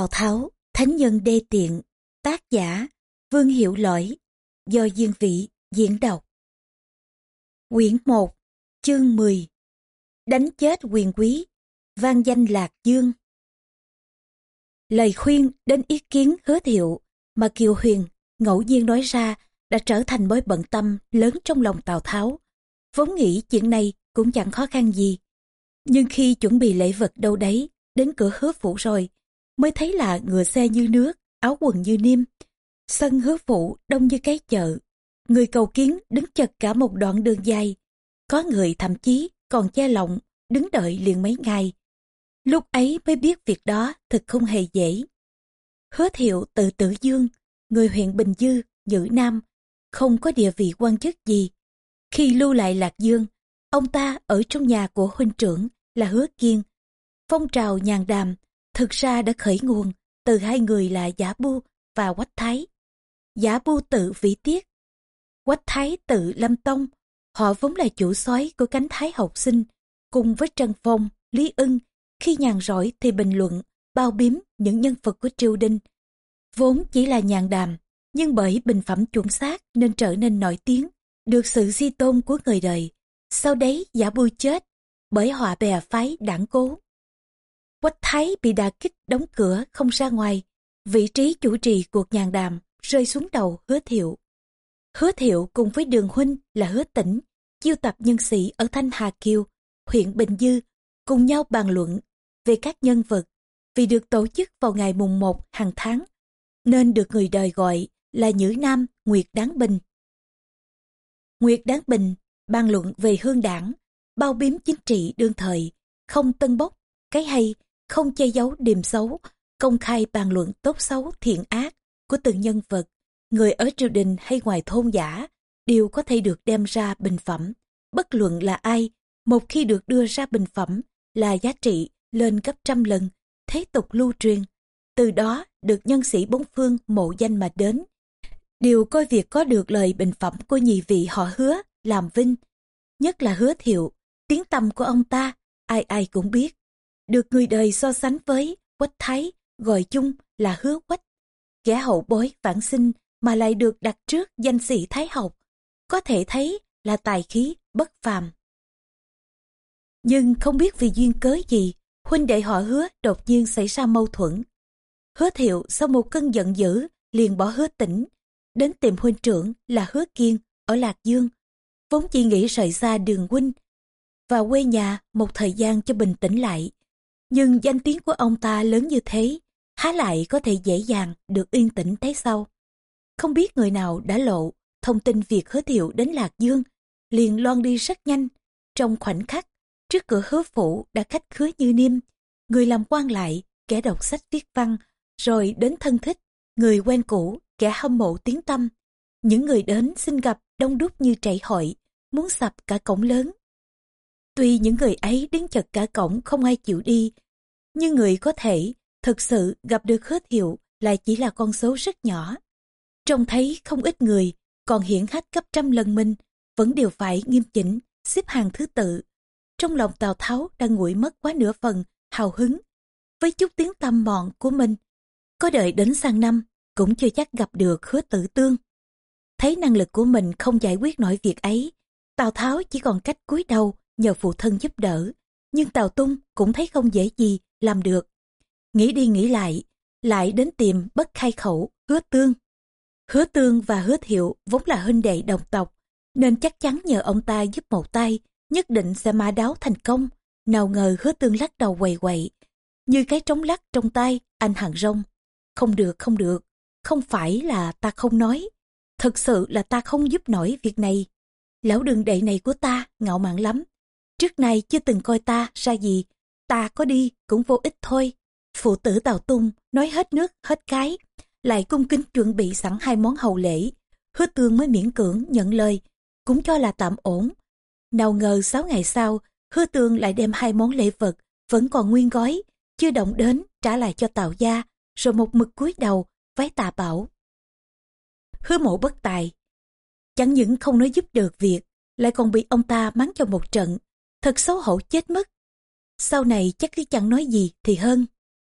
Tào Tháo, Thánh Nhân Đê Tiện, tác giả, Vương Hiệu Lỗi, do Dương Vị diễn đọc. Quyển 1, chương 10 Đánh chết quyền quý, vang danh Lạc Dương. Lời khuyên đến ý kiến hứa thiệu mà Kiều Huyền ngẫu nhiên nói ra đã trở thành mối bận tâm lớn trong lòng Tào Tháo. Vốn nghĩ chuyện này cũng chẳng khó khăn gì. Nhưng khi chuẩn bị lễ vật đâu đấy, đến cửa hứa phủ rồi, mới thấy là ngựa xe như nước, áo quần như niêm. Sân hứa phủ đông như cái chợ. Người cầu kiến đứng chật cả một đoạn đường dài. Có người thậm chí còn che lọng, đứng đợi liền mấy ngày. Lúc ấy mới biết việc đó thật không hề dễ. Hứa thiệu tự tử dương, người huyện Bình Dư, Nhữ Nam, không có địa vị quan chức gì. Khi lưu lại Lạc Dương, ông ta ở trong nhà của huynh trưởng là Hứa Kiên. Phong trào nhàn đàm thực ra đã khởi nguồn từ hai người là Giả Bu và Quách Thái. Giả Bu tự vĩ tiết, Quách Thái tự Lâm Tông, họ vốn là chủ soái của cánh Thái học sinh, cùng với Trần Phong, Lý Ưng, khi nhàn rỗi thì bình luận, bao biếm những nhân vật của triều đình. Vốn chỉ là nhàn đàm, nhưng bởi bình phẩm chuẩn xác nên trở nên nổi tiếng, được sự di tôn của người đời. Sau đấy giả bui chết, bởi họa bè phái đảng cố. Quách Thái bị đà kích đóng cửa không ra ngoài, vị trí chủ trì cuộc nhàn đàm rơi xuống đầu hứa thiệu. Hứa thiệu cùng với đường huynh là hứa tỉnh, chiêu tập nhân sĩ ở Thanh Hà Kiều, huyện Bình Dư, cùng nhau bàn luận về các nhân vật vì được tổ chức vào ngày mùng 1 hàng tháng, nên được người đời gọi là Nhữ Nam Nguyệt Đáng Bình. Nguyệt Đáng Bình bàn luận về hương đảng, bao biếm chính trị đương thời, không tân bốc, cái hay không che giấu điềm xấu, công khai bàn luận tốt xấu thiện ác của từng nhân vật, người ở triều đình hay ngoài thôn giả, đều có thể được đem ra bình phẩm. Bất luận là ai, một khi được đưa ra bình phẩm là giá trị lên gấp trăm lần, thế tục lưu truyền. Từ đó được nhân sĩ bốn phương mộ danh mà đến. Điều coi việc có được lời bình phẩm của nhị vị họ hứa làm vinh. Nhất là hứa thiệu, tiếng tâm của ông ta, ai ai cũng biết được người đời so sánh với quách thái gọi chung là hứa quách. Kẻ hậu bối vãng sinh mà lại được đặt trước danh sĩ thái học có thể thấy là tài khí bất phàm. Nhưng không biết vì duyên cớ gì, huynh đệ họ hứa đột nhiên xảy ra mâu thuẫn. Hứa thiệu sau một cơn giận dữ liền bỏ hứa tỉnh, đến tìm huynh trưởng là hứa kiên ở lạc dương. Vốn chỉ nghĩ rời xa đường huynh và quê nhà một thời gian cho bình tĩnh lại nhưng danh tiếng của ông ta lớn như thế, há lại có thể dễ dàng được yên tĩnh thế sau. Không biết người nào đã lộ thông tin việc hứa thiệu đến Lạc Dương, liền loan đi rất nhanh. Trong khoảnh khắc, trước cửa hứa phủ đã khách khứa như niêm, người làm quan lại, kẻ đọc sách viết văn, rồi đến thân thích, người quen cũ, kẻ hâm mộ tiếng tâm. Những người đến xin gặp đông đúc như trảy hội, muốn sập cả cổng lớn. Tuy những người ấy đứng chật cả cổng không ai chịu đi, nhưng người có thể thực sự gặp được hứa hiệu lại chỉ là con số rất nhỏ. Trông thấy không ít người còn hiển hách cấp trăm lần mình vẫn đều phải nghiêm chỉnh, xếp hàng thứ tự. Trong lòng Tào Tháo đang nguội mất quá nửa phần, hào hứng. Với chút tiếng tâm mọn của mình, có đợi đến sang năm cũng chưa chắc gặp được hứa tử tương. Thấy năng lực của mình không giải quyết nổi việc ấy, Tào Tháo chỉ còn cách cúi đầu nhờ phụ thân giúp đỡ. Nhưng Tào Tung cũng thấy không dễ gì làm được. Nghĩ đi nghĩ lại, lại đến tìm bất khai khẩu, hứa tương. Hứa tương và hứa thiệu vốn là huynh đệ đồng tộc, nên chắc chắn nhờ ông ta giúp một tay, nhất định sẽ mã đáo thành công. Nào ngờ hứa tương lắc đầu quầy quậy, như cái trống lắc trong tay anh hàng rông. Không được, không được, không phải là ta không nói, thật sự là ta không giúp nổi việc này. Lão đường đệ này của ta ngạo mạn lắm, Trước nay chưa từng coi ta ra gì, ta có đi cũng vô ích thôi. Phụ tử Tào Tung nói hết nước hết cái, lại cung kính chuẩn bị sẵn hai món hầu lễ. Hứa tương mới miễn cưỡng nhận lời, cũng cho là tạm ổn. Nào ngờ sáu ngày sau, hứa tương lại đem hai món lễ vật, vẫn còn nguyên gói, chưa động đến trả lại cho Tào gia, rồi một mực cúi đầu, vái tạ bảo. Hứa mộ bất tài, chẳng những không nói giúp được việc, lại còn bị ông ta mắng cho một trận, thật xấu hổ chết mất. Sau này chắc cứ chẳng nói gì thì hơn.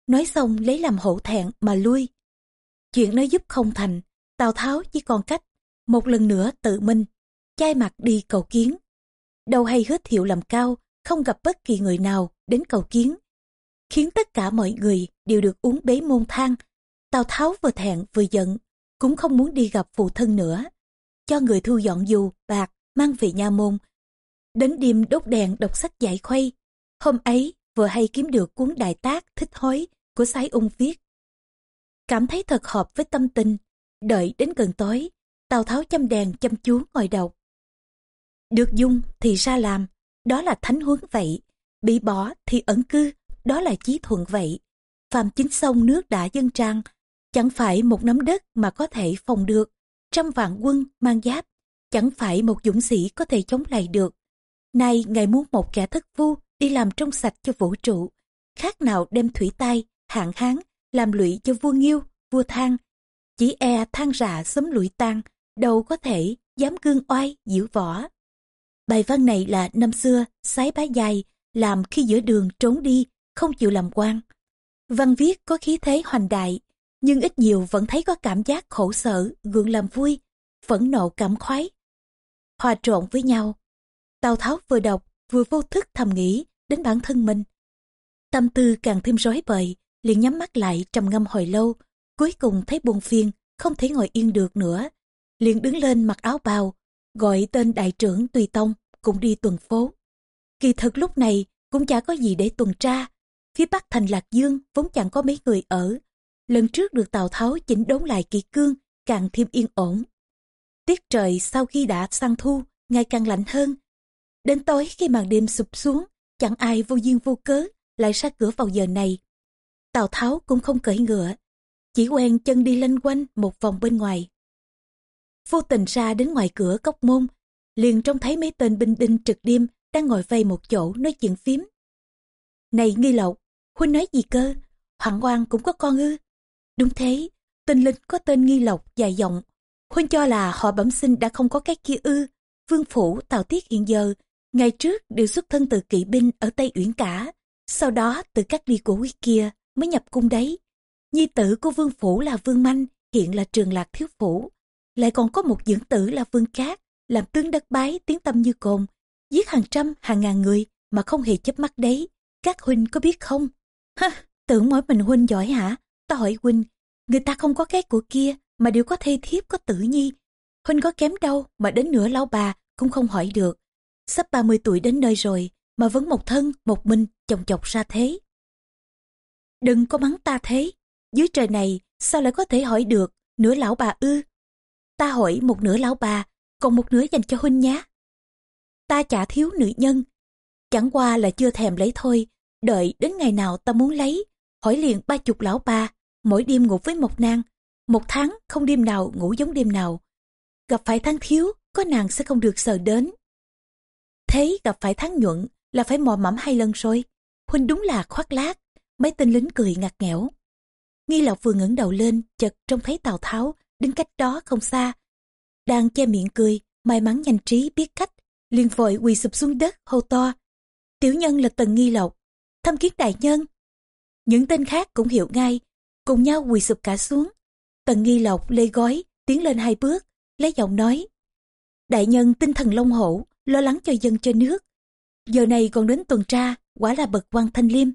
nói xong lấy làm hổ thẹn mà lui. Chuyện nói giúp không thành, Tào Tháo chỉ còn cách, một lần nữa tự mình chai mặt đi cầu kiến. Đầu hay hứa thiệu làm cao, không gặp bất kỳ người nào đến cầu kiến. Khiến tất cả mọi người đều được uống bế môn thang. Tào Tháo vừa thẹn vừa giận, cũng không muốn đi gặp phụ thân nữa. Cho người thu dọn dù, bạc, mang về nhà môn. Đến đêm đốt đèn đọc sách giải khuây. Hôm ấy, vừa hay kiếm được cuốn đại tác thích hối của sái ung viết. Cảm thấy thật hợp với tâm tình, đợi đến gần tối, Tào Tháo châm đèn chăm chú ngồi đọc. Được dung thì ra làm, đó là thánh huấn vậy. Bị bỏ thì ẩn cư, đó là chí thuận vậy. Phàm chính sông nước đã dân trang, chẳng phải một nắm đất mà có thể phòng được. Trăm vạn quân mang giáp, chẳng phải một dũng sĩ có thể chống lại được. Nay ngài muốn một kẻ thất vu đi làm trong sạch cho vũ trụ, khác nào đem thủy tai, hạn hán, làm lụy cho vua nghiêu, vua thang. Chỉ e than rạ sớm lụi tan, đâu có thể dám gương oai, diễu võ. Bài văn này là năm xưa, sái bá dài, làm khi giữa đường trốn đi, không chịu làm quan. Văn viết có khí thế hoành đại, nhưng ít nhiều vẫn thấy có cảm giác khổ sở, gượng làm vui, phẫn nộ cảm khoái. Hòa trộn với nhau. Tào Tháo vừa đọc, vừa vô thức thầm nghĩ đến bản thân mình. Tâm tư càng thêm rối bời, liền nhắm mắt lại trầm ngâm hồi lâu, cuối cùng thấy buồn phiền, không thể ngồi yên được nữa. Liền đứng lên mặc áo bào, gọi tên đại trưởng Tùy Tông, cũng đi tuần phố. Kỳ thực lúc này cũng chả có gì để tuần tra. Phía bắc thành Lạc Dương vốn chẳng có mấy người ở. Lần trước được Tào Tháo chỉnh đốn lại kỳ cương, càng thêm yên ổn. Tiết trời sau khi đã sang thu, ngày càng lạnh hơn. Đến tối khi màn đêm sụp xuống, chẳng ai vô duyên vô cớ lại ra cửa vào giờ này. Tào Tháo cũng không cởi ngựa, chỉ quen chân đi lanh quanh một vòng bên ngoài. Vô tình ra đến ngoài cửa cốc môn, liền trông thấy mấy tên binh đinh trực đêm đang ngồi vây một chỗ nói chuyện phím. Này nghi lộc, huynh nói gì cơ? Hoàng oan cũng có con ư? Đúng thế, tên lính có tên nghi lộc dài giọng. Huynh cho là họ bẩm sinh đã không có cái kia ư. Vương phủ Tào Tiết hiện giờ, ngày trước đều xuất thân từ kỵ binh ở Tây Uyển cả. Sau đó từ các đi của quý kia mới nhập cung đấy. Nhi tử của vương phủ là vương manh, hiện là trường lạc thiếu phủ. Lại còn có một dưỡng tử là vương cát, làm tướng đất bái tiếng tâm như cồn, giết hàng trăm, hàng ngàn người mà không hề chấp mắt đấy. Các huynh có biết không? Ha, tưởng mỗi mình huynh giỏi hả? Ta hỏi huynh, người ta không có cái của kia mà đều có thê thiếp có tử nhi. Huynh có kém đâu mà đến nửa lão bà cũng không hỏi được. Sắp 30 tuổi đến nơi rồi mà vẫn một thân, một mình, chồng chọc ra thế. Đừng có mắng ta thế, dưới trời này sao lại có thể hỏi được nửa lão bà ư? Ta hỏi một nửa lão bà, còn một nửa dành cho huynh nhá. Ta chả thiếu nữ nhân, chẳng qua là chưa thèm lấy thôi, đợi đến ngày nào ta muốn lấy, hỏi liền ba chục lão bà, mỗi đêm ngủ với một nàng, một tháng không đêm nào ngủ giống đêm nào. Gặp phải tháng thiếu, có nàng sẽ không được sờ đến. Thế gặp phải thắng nhuận là phải mò mẫm hai lần rồi. Huynh đúng là khoác lác, mấy tên lính cười ngặt nghẽo. Nghi Lộc vừa ngẩng đầu lên, chợt trông thấy Tào Tháo, đứng cách đó không xa. Đang che miệng cười, may mắn nhanh trí biết cách, liền vội quỳ sụp xuống đất, hô to. Tiểu nhân là Tần Nghi Lộc, thăm kiến đại nhân. Những tên khác cũng hiểu ngay, cùng nhau quỳ sụp cả xuống. Tần Nghi Lộc lê gói, tiến lên hai bước, lấy giọng nói. Đại nhân tinh thần long hổ, lo lắng cho dân cho nước. Giờ này còn đến tuần tra, quả là bậc quan thanh liêm.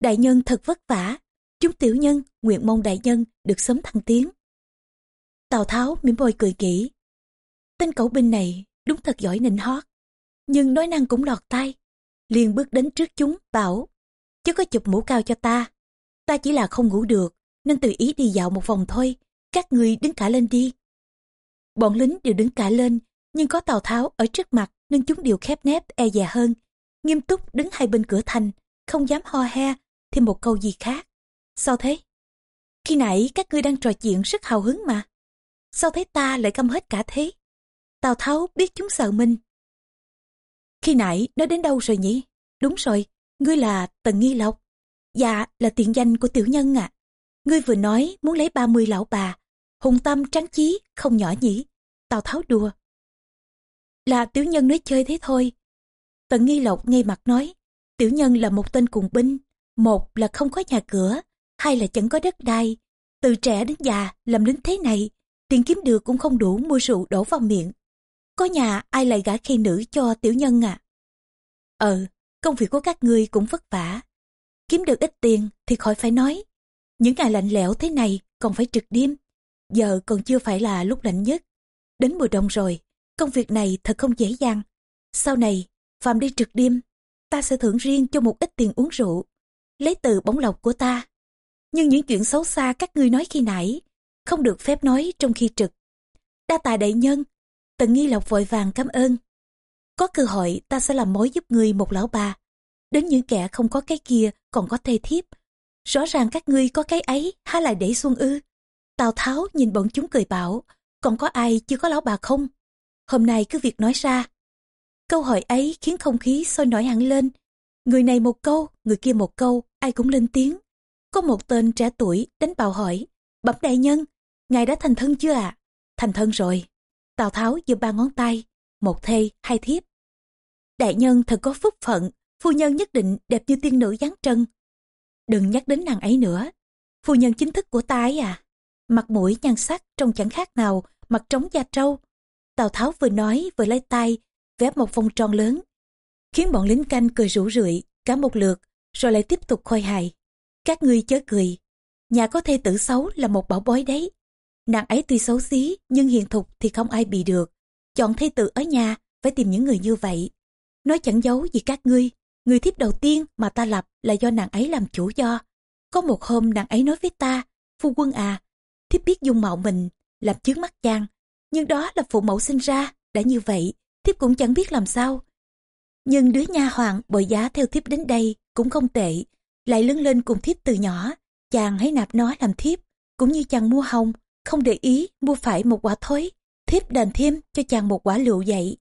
Đại nhân thật vất vả, chúng tiểu nhân nguyện mong đại nhân được sớm thăng tiến. Tào Tháo mỉm môi cười kỹ. Tên cẩu binh này đúng thật giỏi nịnh hót, nhưng nói năng cũng lọt tai. liền bước đến trước chúng, bảo, chứ có chụp mũ cao cho ta. Ta chỉ là không ngủ được, nên tùy ý đi dạo một vòng thôi, các người đứng cả lên đi. Bọn lính đều đứng cả lên, nhưng có Tào Tháo ở trước mặt nên chúng đều khép nép e dè hơn. Nghiêm túc đứng hai bên cửa thành, không dám ho he, thêm một câu gì khác. Sao thế? Khi nãy các ngươi đang trò chuyện rất hào hứng mà. Sao thấy ta lại câm hết cả thế? Tào Tháo biết chúng sợ mình. Khi nãy nói đến đâu rồi nhỉ? Đúng rồi, ngươi là Tần Nghi Lộc. Dạ, là tiền danh của tiểu nhân ạ. À. Ngươi vừa nói muốn lấy 30 lão bà. Hùng tâm tráng chí, không nhỏ nhỉ? Tào Tháo đùa. Là tiểu nhân nói chơi thế thôi. Tần Nghi Lộc ngay mặt nói, tiểu nhân là một tên cùng binh. Một là không có nhà cửa, hai là chẳng có đất đai. Từ trẻ đến già, làm lính thế này, tiền kiếm được cũng không đủ mua rượu đổ vào miệng. Có nhà ai lại gả khi nữ cho tiểu nhân à? Ờ, công việc của các ngươi cũng vất vả. Kiếm được ít tiền thì khỏi phải nói. Những ngày lạnh lẽo thế này còn phải trực đêm. Giờ còn chưa phải là lúc lạnh nhất. Đến mùa đông rồi, công việc này thật không dễ dàng. Sau này, Phạm đi trực đêm, ta sẽ thưởng riêng cho một ít tiền uống rượu. Lấy từ bóng lộc của ta. Nhưng những chuyện xấu xa các ngươi nói khi nãy, không được phép nói trong khi trực. Đa tài đại nhân, tần nghi lộc vội vàng cảm ơn. Có cơ hội ta sẽ làm mối giúp ngươi một lão bà. Đến những kẻ không có cái kia còn có thê thiếp. Rõ ràng các ngươi có cái ấy, há lại để xuân ư. Tào Tháo nhìn bọn chúng cười bảo, còn có ai chưa có lão bà không? Hôm nay cứ việc nói ra. Câu hỏi ấy khiến không khí sôi nổi hẳn lên. Người này một câu, người kia một câu, ai cũng lên tiếng. Có một tên trẻ tuổi đánh bào hỏi, bẩm đại nhân, ngài đã thành thân chưa ạ? À? Thành thân rồi. Tào Tháo giơ ba ngón tay, một thê, hai thiếp. Đại nhân thật có phúc phận, phu nhân nhất định đẹp như tiên nữ dáng trân. Đừng nhắc đến nàng ấy nữa, phu nhân chính thức của ta ấy à. Mặt mũi nhan sắc trông chẳng khác nào, mặt trống da trâu. Tào Tháo vừa nói vừa lấy tay, vẽ một vòng tròn lớn, khiến bọn lính canh cười rủ rượi cả một lượt, rồi lại tiếp tục khôi hài. Các ngươi chớ cười, nhà có thê tử xấu là một bảo bối đấy. Nàng ấy tuy xấu xí, nhưng hiền thục thì không ai bị được. Chọn thê tử ở nhà, phải tìm những người như vậy. Nói chẳng giấu gì các ngươi, người thiếp đầu tiên mà ta lập là do nàng ấy làm chủ do. Có một hôm nàng ấy nói với ta, phu quân à, thiếp biết dung mạo mình, làm chướng mắt chàng. Nhưng đó là phụ mẫu sinh ra, đã như vậy, thiếp cũng chẳng biết làm sao. Nhưng đứa nha hoàng bồi giá theo thiếp đến đây cũng không tệ, lại lớn lên cùng thiếp từ nhỏ, chàng hãy nạp nó làm thiếp, cũng như chàng mua hồng, không để ý mua phải một quả thối, thiếp đền thêm cho chàng một quả lựu dậy.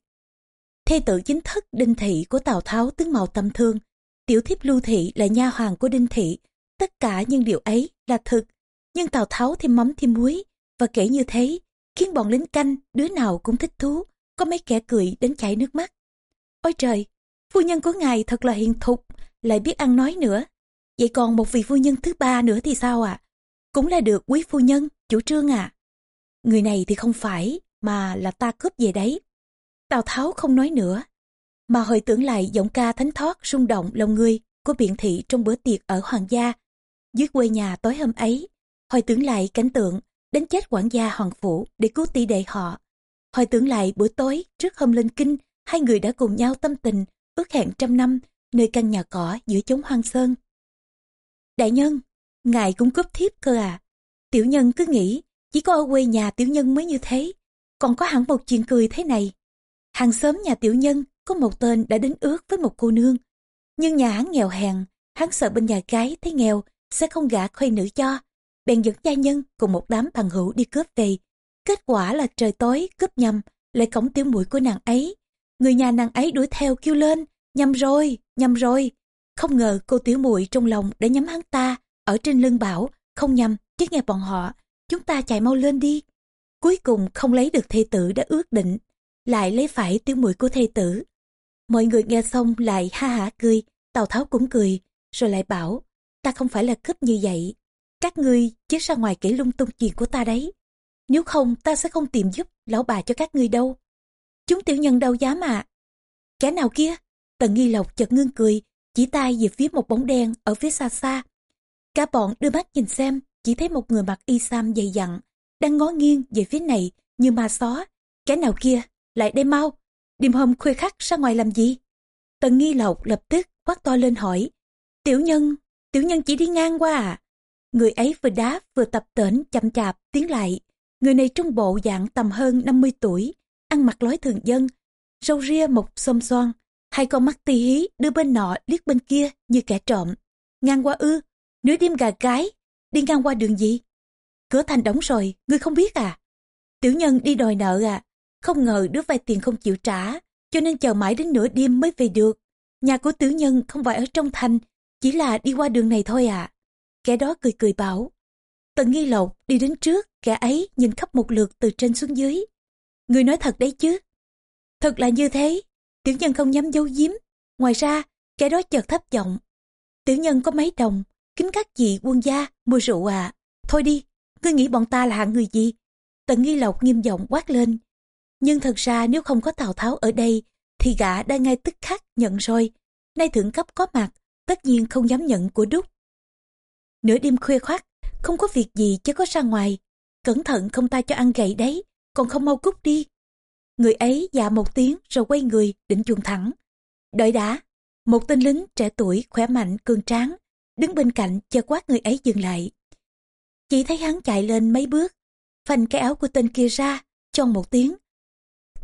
Thê tử chính thất đinh thị của Tào Tháo tướng mạo tâm thương, tiểu thiếp lưu thị là nha hoàng của đinh thị, tất cả những điều ấy là thực, nhưng Tào Tháo thêm mắm thêm muối, và kể như thế, khiến bọn lính canh đứa nào cũng thích thú, có mấy kẻ cười đến chảy nước mắt. Ôi trời, phu nhân của ngài thật là hiền thục, lại biết ăn nói nữa. Vậy còn một vị phu nhân thứ ba nữa thì sao ạ? À? Cũng là được quý phu nhân, chủ trương à? Người này thì không phải, mà là ta cướp về đấy. Tào Tháo không nói nữa, mà hồi tưởng lại giọng ca thánh thoát rung động lòng người của biện thị trong bữa tiệc ở Hoàng gia. Dưới quê nhà tối hôm ấy, hồi tưởng lại cảnh tượng đánh chết quản gia Hoàng Phủ để cứu tỷ đệ họ. Hồi tưởng lại bữa tối trước hôm lên kinh, hai người đã cùng nhau tâm tình, ước hẹn trăm năm, nơi căn nhà cỏ giữa chốn hoang sơn. Đại nhân, ngài cũng cướp thiếp cơ à? Tiểu nhân cứ nghĩ, chỉ có ở quê nhà tiểu nhân mới như thế, còn có hẳn một chuyện cười thế này. Hàng xóm nhà tiểu nhân có một tên đã đến ước với một cô nương. Nhưng nhà hắn nghèo hèn, hắn sợ bên nhà gái thấy nghèo sẽ không gả khuê nữ cho. Bèn dẫn gia nhân cùng một đám bằng hữu đi cướp về. Kết quả là trời tối cướp nhầm, lại cổng tiểu mũi của nàng ấy. Người nhà nàng ấy đuổi theo kêu lên, nhầm rồi, nhầm rồi. Không ngờ cô tiểu muội trong lòng đã nhắm hắn ta, ở trên lưng bảo, không nhầm, chứ nghe bọn họ, chúng ta chạy mau lên đi. Cuối cùng không lấy được thê tử đã ước định, lại lấy phải tiểu muội của thê tử. Mọi người nghe xong lại ha hả cười, Tào Tháo cũng cười, rồi lại bảo, ta không phải là cướp như vậy. Các ngươi chứ ra ngoài kể lung tung chuyện của ta đấy. Nếu không ta sẽ không tìm giúp lão bà cho các ngươi đâu. Chúng tiểu nhân đâu dám mà? Kẻ nào kia? Tần nghi lộc chợt ngưng cười, chỉ tay về phía một bóng đen ở phía xa xa. Cả bọn đưa mắt nhìn xem, chỉ thấy một người mặc y sam dày dặn, đang ngó nghiêng về phía này như ma xó. Kẻ nào kia? Lại đây mau. Đêm hôm khuya khắc ra ngoài làm gì? Tần nghi lộc lập tức quát to lên hỏi. Tiểu nhân, tiểu nhân chỉ đi ngang qua à? Người ấy vừa đá vừa tập tễnh chậm chạp tiến lại. Người này trung bộ dạng tầm hơn 50 tuổi, ăn mặc lối thường dân, râu ria mọc xôm xoan, hai con mắt tì hí đưa bên nọ liếc bên kia như kẻ trộm. Ngang qua ư, nửa đêm gà cái, đi ngang qua đường gì? Cửa thành đóng rồi, ngươi không biết à? Tiểu nhân đi đòi nợ à? Không ngờ đứa vay tiền không chịu trả, cho nên chờ mãi đến nửa đêm mới về được. Nhà của tiểu nhân không phải ở trong thành, chỉ là đi qua đường này thôi à. Kẻ đó cười cười bảo. Tần nghi lộc đi đến trước, kẻ ấy nhìn khắp một lượt từ trên xuống dưới. Người nói thật đấy chứ. Thật là như thế, tiểu nhân không dám giấu giếm. Ngoài ra, kẻ đó chợt thấp giọng. Tiểu nhân có mấy đồng, kính các vị quân gia mua rượu à thôi đi ngươi nghĩ bọn ta là hạng người gì tần nghi lộc nghiêm giọng quát lên nhưng thật ra nếu không có tào tháo ở đây thì gã đã ngay tức khắc nhận rồi nay thượng cấp có mặt tất nhiên không dám nhận của đúc nửa đêm khuya khoát không có việc gì chứ có ra ngoài. Cẩn thận không ta cho ăn gậy đấy, còn không mau cút đi. Người ấy dạ một tiếng rồi quay người, định chuồng thẳng. Đợi đã, một tên lính trẻ tuổi khỏe mạnh, cường tráng, đứng bên cạnh cho quát người ấy dừng lại. Chỉ thấy hắn chạy lên mấy bước, phanh cái áo của tên kia ra chon một tiếng.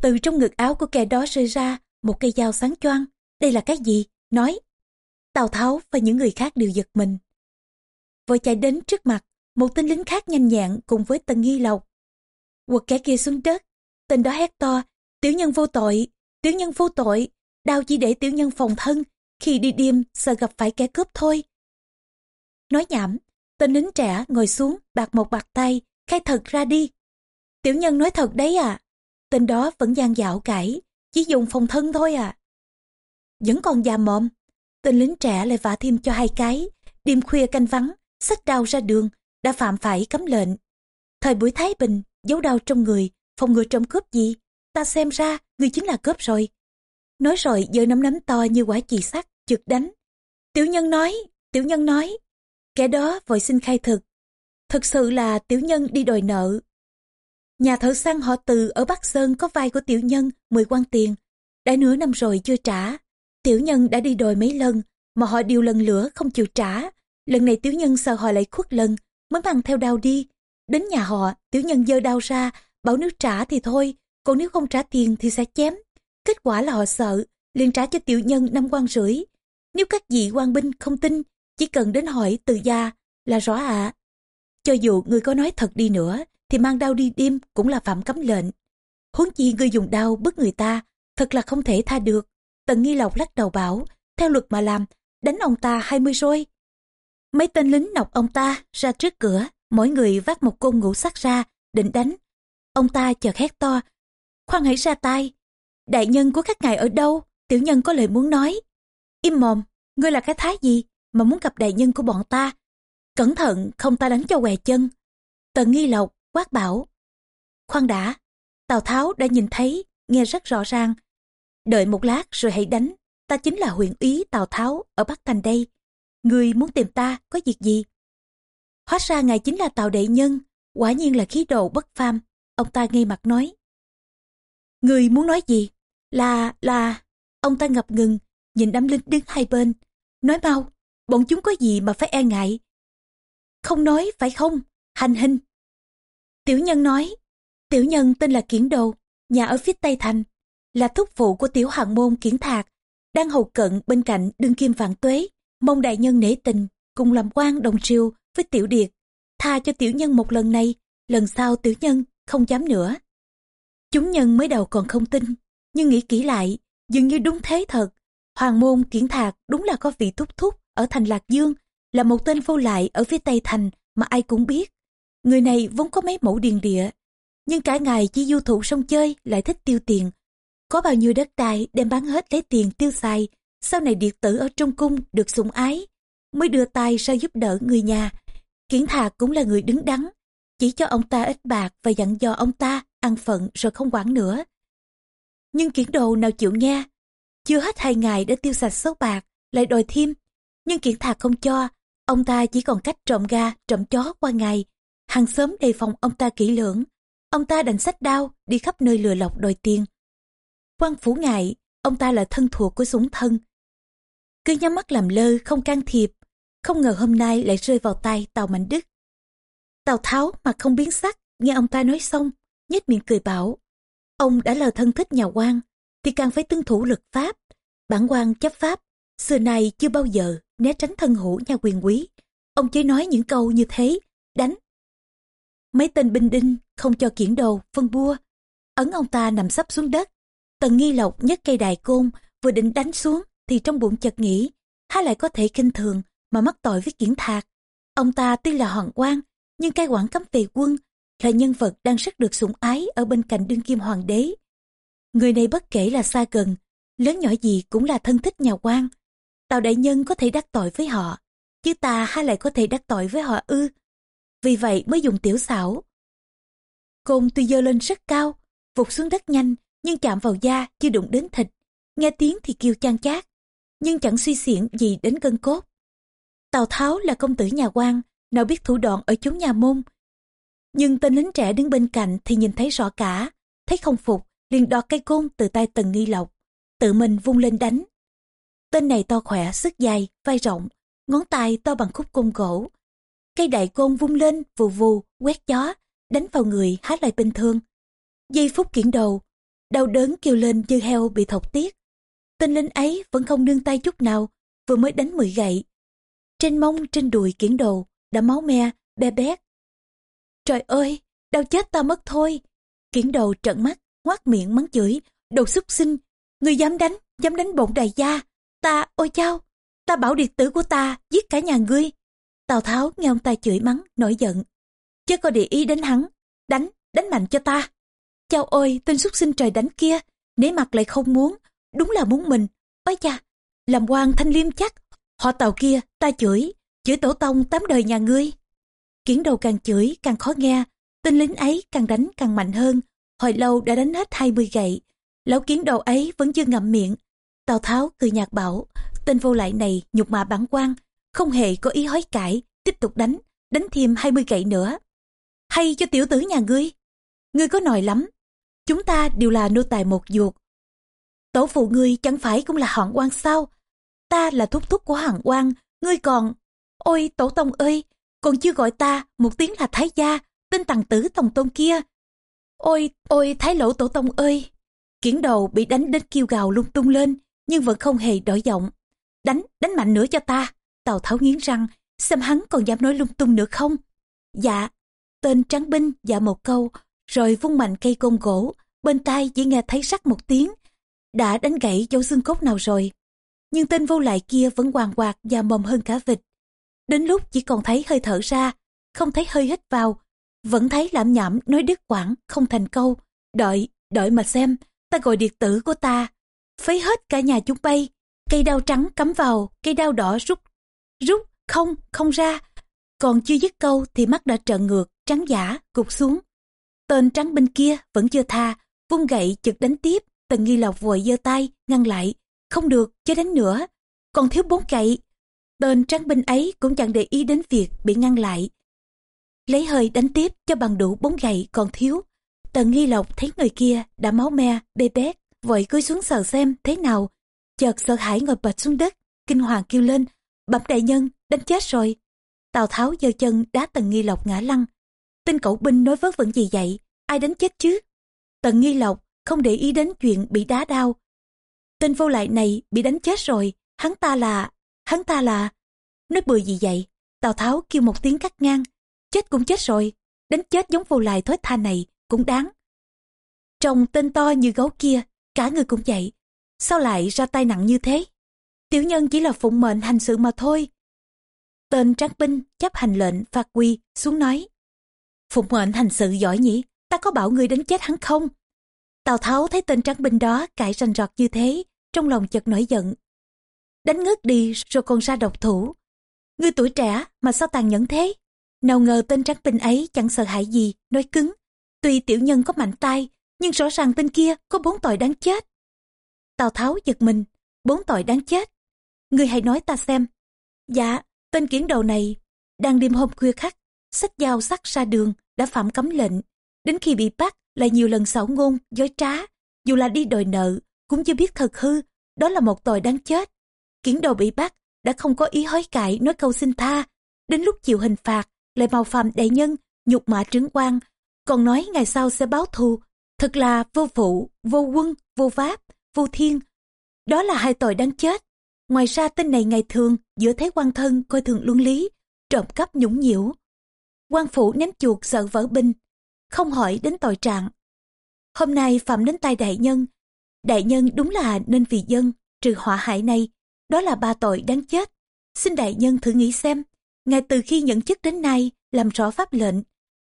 Từ trong ngực áo của kẻ đó rơi ra một cây dao sáng choang. Đây là cái gì? Nói, tào tháo và những người khác đều giật mình vội chạy đến trước mặt một tên lính khác nhanh nhẹn cùng với tần nghi lộc. Quật kẻ kia xuống đất, tên đó hét to, tiểu nhân vô tội, tiểu nhân vô tội đau chỉ để tiểu nhân phòng thân, khi đi đêm sợ gặp phải kẻ cướp thôi. Nói nhảm, tên lính trẻ ngồi xuống bạc một bạc tay, khai thật ra đi. Tiểu nhân nói thật đấy à tên đó vẫn gian dạo cãi, chỉ dùng phòng thân thôi à. Vẫn còn già mồm, tên lính trẻ lại vả thêm cho hai cái, đêm khuya canh vắng sách đau ra đường, đã phạm phải cấm lệnh. Thời buổi thái bình giấu đau trong người, phòng ngừa trộm cướp gì? Ta xem ra, người chính là cướp rồi. Nói rồi, giơ nắm nắm to như quả chì sắt, chực đánh. Tiểu nhân nói, tiểu nhân nói. Kẻ đó vội xin khai thực. Thực sự là tiểu nhân đi đòi nợ. Nhà thợ săn họ từ ở bắc sơn có vai của tiểu nhân 10 quan tiền. Đã nửa năm rồi chưa trả. Tiểu nhân đã đi đòi mấy lần, mà họ đều lần lửa không chịu trả lần này tiểu nhân sợ họ lại khuất lần, mới mang theo đao đi. Đến nhà họ, tiểu nhân giơ đao ra, bảo nếu trả thì thôi, còn nếu không trả tiền thì sẽ chém. Kết quả là họ sợ, liền trả cho tiểu nhân năm quan rưỡi. Nếu các vị quan binh không tin, chỉ cần đến hỏi từ gia là rõ ạ. Cho dù người có nói thật đi nữa, thì mang đao đi đêm cũng là phạm cấm lệnh. Huống chi người dùng đao bức người ta, thật là không thể tha được. Tần nghi lộc lắc đầu bảo, theo luật mà làm, đánh ông ta 20 rồi mấy tên lính nọc ông ta ra trước cửa, mỗi người vác một côn ngũ sắc ra, định đánh. Ông ta chợt hét to, khoan hãy ra tay. Đại nhân của các ngài ở đâu? Tiểu nhân có lời muốn nói. Im mồm, ngươi là cái thái gì mà muốn gặp đại nhân của bọn ta? Cẩn thận, không ta đánh cho què chân. Tần nghi lộc quát bảo, khoan đã. Tào tháo đã nhìn thấy, nghe rất rõ ràng. Đợi một lát rồi hãy đánh, ta chính là huyện úy tào tháo ở bắc thành đây người muốn tìm ta, có việc gì? Hóa ra ngài chính là tào đệ nhân, quả nhiên là khí độ bất phàm, ông ta ngay mặt nói. Người muốn nói gì? Là là, ông ta ngập ngừng, nhìn đám lính đứng hai bên, nói mau, bọn chúng có gì mà phải e ngại? Không nói phải không, hành hình? Tiểu nhân nói, tiểu nhân tên là kiển đồ, nhà ở phía tây thành, là thúc phụ của tiểu hạng môn kiển thạc, đang hầu cận bên cạnh đương kim vạn tuế mong đại nhân nể tình, cùng làm quan đồng triều với tiểu điệt. Tha cho tiểu nhân một lần này, lần sau tiểu nhân không dám nữa. Chúng nhân mới đầu còn không tin, nhưng nghĩ kỹ lại, dường như đúng thế thật. Hoàng môn kiển thạc đúng là có vị thúc thúc ở thành lạc dương, là một tên vô lại ở phía tây thành mà ai cũng biết. Người này vốn có mấy mẫu điền địa, nhưng cả ngày chỉ du thụ sông chơi, lại thích tiêu tiền. Có bao nhiêu đất đai đem bán hết lấy tiền tiêu xài sau này điệt tử ở trong cung được sủng ái, mới đưa tay ra giúp đỡ người nhà. Kiến thà cũng là người đứng đắn, chỉ cho ông ta ít bạc và dặn dò ông ta ăn phận rồi không quản nữa. Nhưng kiển đồ nào chịu nghe, chưa hết hai ngày đã tiêu sạch số bạc, lại đòi thêm. Nhưng kiển thà không cho, ông ta chỉ còn cách trộm ga trộm chó qua ngày. Hàng xóm đề phòng ông ta kỹ lưỡng. Ông ta đành sách đao đi khắp nơi lừa lọc đòi tiền. Quan phủ ngại ông ta là thân thuộc của súng thân cứ nhắm mắt làm lơ, không can thiệp. Không ngờ hôm nay lại rơi vào tay tàu mạnh đức. Tào tháo mà không biến sắc, nghe ông ta nói xong, nhếch miệng cười bảo, ông đã là thân thích nhà quan thì càng phải tuân thủ luật pháp. Bản quan chấp pháp, xưa nay chưa bao giờ né tránh thân hữu nhà quyền quý. Ông chỉ nói những câu như thế, đánh. Mấy tên binh đinh không cho kiển đầu phân bua, ấn ông ta nằm sấp xuống đất. Tần nghi lộc nhấc cây đài côn, vừa định đánh xuống thì trong bụng chợt nghĩ há lại có thể kinh thường mà mắc tội với kiển thạc ông ta tuy là hoàng quan nhưng cai quản cấm về quân là nhân vật đang rất được sủng ái ở bên cạnh đương kim hoàng đế người này bất kể là xa gần lớn nhỏ gì cũng là thân thích nhà quan tào đại nhân có thể đắc tội với họ chứ ta há lại có thể đắc tội với họ ư. Vì vậy mới dùng tiểu xảo. Côn tuy dơ lên rất cao, vụt xuống đất nhanh, nhưng chạm vào da chưa đụng đến thịt. Nghe tiếng thì kêu chan chát, nhưng chẳng suy xiển gì đến cân cốt. Tào Tháo là công tử nhà quan, nào biết thủ đoạn ở chốn nhà môn. Nhưng tên lính trẻ đứng bên cạnh thì nhìn thấy rõ cả, thấy không phục, liền đọt cây côn từ tay tần nghi lộc, tự mình vung lên đánh. Tên này to khỏe, sức dài, vai rộng, ngón tay to bằng khúc côn gỗ. Cây đại côn vung lên, vù vù, quét gió, đánh vào người há lại bình thường. Giây phút kiển đầu, đau đớn kêu lên như heo bị thọc tiết. Tên lính ấy vẫn không nương tay chút nào, vừa mới đánh mười gậy. Trên mông, trên đùi kiển đồ đã máu me, be bét. Trời ơi, đau chết ta mất thôi. Kiển đồ trợn mắt, ngoác miệng mắng chửi, đồ xúc sinh, người dám đánh, dám đánh bộn đại gia. Ta, ôi chao, ta bảo điệt tử của ta, giết cả nhà ngươi. Tào Tháo nghe ông ta chửi mắng, nổi giận. Chứ có để ý đến hắn, đánh, đánh mạnh cho ta. Chao ôi, tên xuất sinh trời đánh kia, nể mặt lại không muốn, đúng là muốn mình. Ôi cha, làm quan thanh liêm chắc, họ tàu kia, ta chửi, chửi tổ tông tám đời nhà ngươi. Kiến đầu càng chửi, càng khó nghe, tên lính ấy càng đánh càng mạnh hơn, hồi lâu đã đánh hết 20 gậy. Lão kiến đầu ấy vẫn chưa ngậm miệng. Tào Tháo cười nhạt bảo, tên vô lại này nhục mạ bản quan, không hề có ý hối cải, tiếp tục đánh, đánh thêm 20 gậy nữa. Hay cho tiểu tử nhà ngươi, ngươi có nòi lắm, chúng ta đều là nô tài một ruột. Tổ phụ ngươi chẳng phải cũng là hạng quan sao? Ta là thúc thúc của hạng quan, ngươi còn... Ôi tổ tông ơi, còn chưa gọi ta một tiếng là thái gia, tên tằng tử tòng tôn kia. Ôi, ôi thái lỗ tổ tông ơi! Kiển đầu bị đánh đến kêu gào lung tung lên, nhưng vẫn không hề đổi giọng. Đánh, đánh mạnh nữa cho ta. Tào Tháo nghiến răng, xem hắn còn dám nói lung tung nữa không? Dạ, tên tráng binh dạ một câu, rồi vung mạnh cây côn gỗ, bên tai chỉ nghe thấy sắc một tiếng. Đã đánh gãy dấu xương cốt nào rồi. Nhưng tên vô lại kia vẫn hoàng quạt và mồm hơn cả vịt. Đến lúc chỉ còn thấy hơi thở ra, không thấy hơi hít vào, vẫn thấy lãm nhảm nói đứt quãng không thành câu. Đợi, đợi mà xem, ta gọi điệt tử của ta. Phấy hết cả nhà chúng bay, cây đao trắng cắm vào, cây đao đỏ rút, rút, không, không ra. Còn chưa dứt câu thì mắt đã trợn ngược, trắng giả, gục xuống. Tên trắng bên kia vẫn chưa tha, vung gậy chực đánh tiếp, tần nghi lộc vội giơ tay, ngăn lại. Không được, chớ đánh nữa. Còn thiếu bốn gậy. Tên Tráng binh ấy cũng chẳng để ý đến việc bị ngăn lại. Lấy hơi đánh tiếp cho bằng đủ bốn gậy còn thiếu. Tần nghi lộc thấy người kia đã máu me, bê bét, vội cúi xuống sờ xem thế nào. Chợt sợ hãi ngồi bệt xuống đất, kinh hoàng kêu lên, bẩm đại nhân, đánh chết rồi. Tào Tháo giơ chân đá Tần Nghi Lộc ngã lăn. Tên cậu binh nói vớ vẩn gì vậy, ai đánh chết chứ? Tần Nghi Lộc không để ý đến chuyện bị đá đau. Tên vô lại này bị đánh chết rồi, hắn ta là, hắn ta là... Nói bừa gì vậy? Tào Tháo kêu một tiếng cắt ngang. Chết cũng chết rồi, đánh chết giống vô lại thối tha này cũng đáng. Trông tên to như gấu kia, cả người cũng vậy. Sao lại ra tay nặng như thế? Tiểu nhân chỉ là phụng mệnh hành sự mà thôi. Tên tráng binh chấp hành lệnh phạt quy xuống nói. Phụng mệnh hành sự giỏi nhỉ, ta có bảo người đánh chết hắn không? Tào Tháo thấy tên tráng binh đó cãi rành rọt như thế, trong lòng chợt nổi giận. Đánh ngất đi rồi còn ra độc thủ. Ngươi tuổi trẻ mà sao tàn nhẫn thế? Nào ngờ tên tráng binh ấy chẳng sợ hãi gì, nói cứng. Tuy tiểu nhân có mạnh tay, nhưng rõ ràng tên kia có bốn tội đáng chết. Tào Tháo giật mình, bốn tội đáng chết. Ngươi hãy nói ta xem. Dạ, tên kiến đầu này, đang đêm hôm khuya khắc, xách dao sắc ra đường, đã phạm cấm lệnh. Đến khi bị bắt, lại nhiều lần xảo ngôn, dối trá. Dù là đi đòi nợ, cũng chưa biết thật hư, đó là một tội đáng chết. kiến đầu bị bắt, đã không có ý hối cải nói câu xin tha. Đến lúc chịu hình phạt, lại màu phạm đại nhân, nhục mạ trướng quan, còn nói ngày sau sẽ báo thù. Thật là vô phụ, vô quân, vô pháp, vô thiên. Đó là hai tội đáng chết. Ngoài ra tên này ngày thường giữa thế quan thân coi thường luân lý, trộm cắp nhũng nhiễu. quan phủ ném chuột sợ vỡ binh, không hỏi đến tội trạng. Hôm nay phạm đến tay đại nhân, đại nhân đúng là nên vì dân, trừ họa hại này, đó là ba tội đáng chết. Xin đại nhân thử nghĩ xem, ngài từ khi nhận chức đến nay làm rõ pháp lệnh,